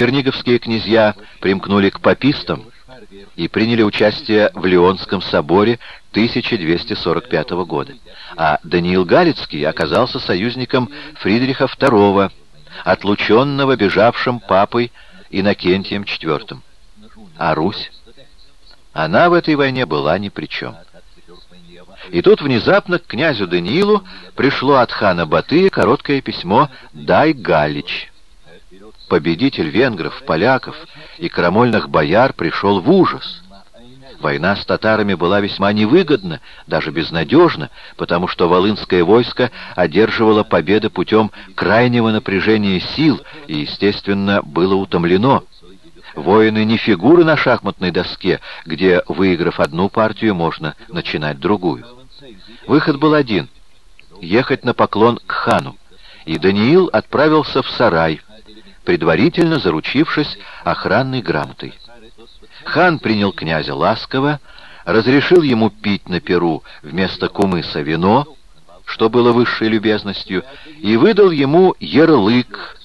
черниговские князья примкнули к папистам и приняли участие в Леонском соборе 1245 года, а Даниил Галицкий оказался союзником Фридриха II, отлученного бежавшим папой Иннокентием IV. А Русь? Она в этой войне была ни при чем. И тут внезапно к князю Даниилу пришло от хана Батыя короткое письмо «Дай Галич». Победитель венгров, поляков и крамольных бояр пришел в ужас. Война с татарами была весьма невыгодна, даже безнадежна, потому что волынское войско одерживало победы путем крайнего напряжения сил и, естественно, было утомлено. Воины не фигуры на шахматной доске, где, выиграв одну партию, можно начинать другую. Выход был один — ехать на поклон к хану, и Даниил отправился в сарай, предварительно заручившись охранной грамотой. Хан принял князя ласково, разрешил ему пить на перу вместо кумыса вино, что было высшей любезностью, и выдал ему ярлык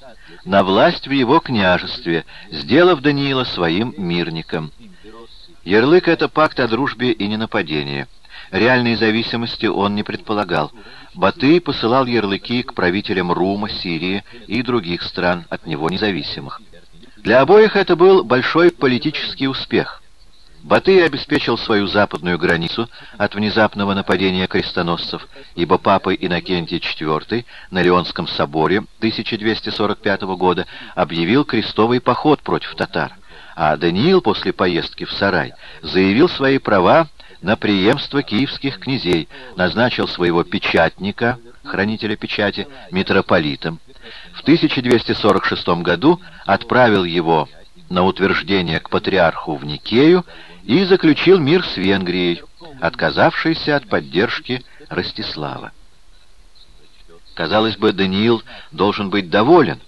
на власть в его княжестве, сделав Даниила своим мирником. Ярлык — это пакт о дружбе и ненападении. Реальной зависимости он не предполагал. Батый посылал ярлыки к правителям Рума, Сирии и других стран, от него независимых. Для обоих это был большой политический успех. Батый обеспечил свою западную границу от внезапного нападения крестоносцев, ибо папа Иннокентий IV на Леонском соборе 1245 года объявил крестовый поход против татар, а Даниил после поездки в Сарай заявил свои права на преемство киевских князей, назначил своего печатника, хранителя печати, митрополитом, в 1246 году отправил его на утверждение к патриарху в Никею и заключил мир с Венгрией, отказавшейся от поддержки Ростислава. Казалось бы, Даниил должен быть доволен,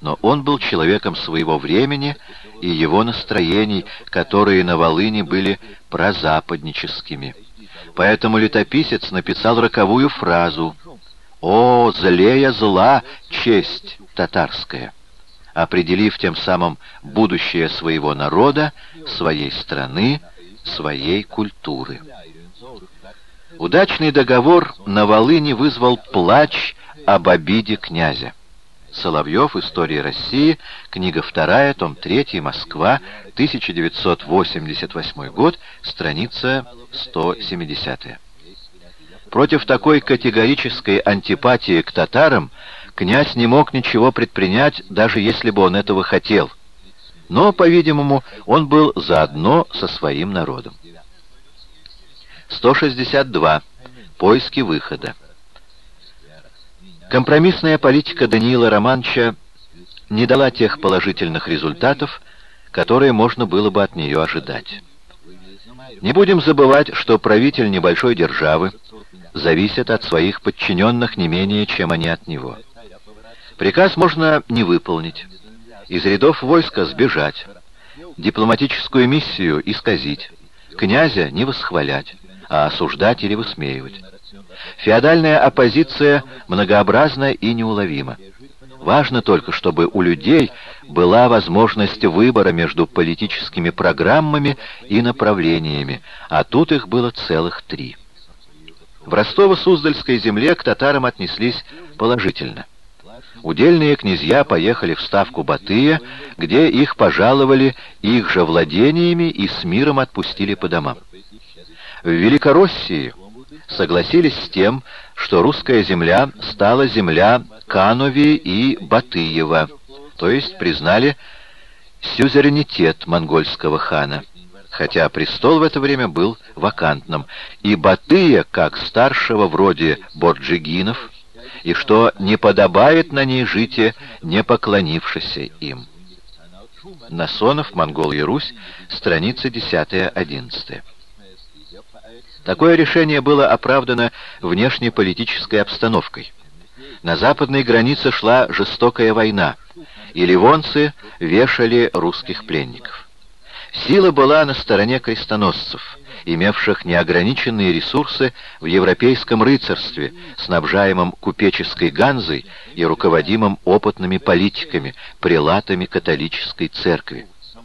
но он был человеком своего времени и его настроений, которые на Волыне были прозападническими. Поэтому летописец написал роковую фразу «О, злея зла, честь татарская!» определив тем самым будущее своего народа, своей страны, своей культуры. Удачный договор на Волыне вызвал плач об обиде князя. Соловьев. История России. Книга 2. Том 3. Москва. 1988 год. Страница 170. Против такой категорической антипатии к татарам князь не мог ничего предпринять, даже если бы он этого хотел. Но, по-видимому, он был заодно со своим народом. 162. Поиски выхода. Компромиссная политика Даниила Романча не дала тех положительных результатов, которые можно было бы от нее ожидать. Не будем забывать, что правитель небольшой державы зависит от своих подчиненных не менее, чем они от него. Приказ можно не выполнить, из рядов войска сбежать, дипломатическую миссию исказить, князя не восхвалять, а осуждать или высмеивать. Феодальная оппозиция многообразна и неуловима. Важно только, чтобы у людей была возможность выбора между политическими программами и направлениями, а тут их было целых три. В Ростово-Суздальской земле к татарам отнеслись положительно. Удельные князья поехали в ставку Батыя, где их пожаловали их же владениями и с миром отпустили по домам. В Великороссии согласились с тем, что русская земля стала земля Канови и Батыева, то есть признали сюзеренитет монгольского хана хотя престол в это время был вакантным, и Батыя, как старшего вроде Борджигинов, и что не подобает на ней житие, не поклонившися им. Насонов, Монгол и Русь, страницы 10-11. Такое решение было оправдано внешнеполитической обстановкой. На западной границе шла жестокая война, и ливонцы вешали русских пленников. Сила была на стороне крестоносцев, имевших неограниченные ресурсы в европейском рыцарстве, снабжаемом купеческой ганзой и руководимым опытными политиками, прелатами католической церкви.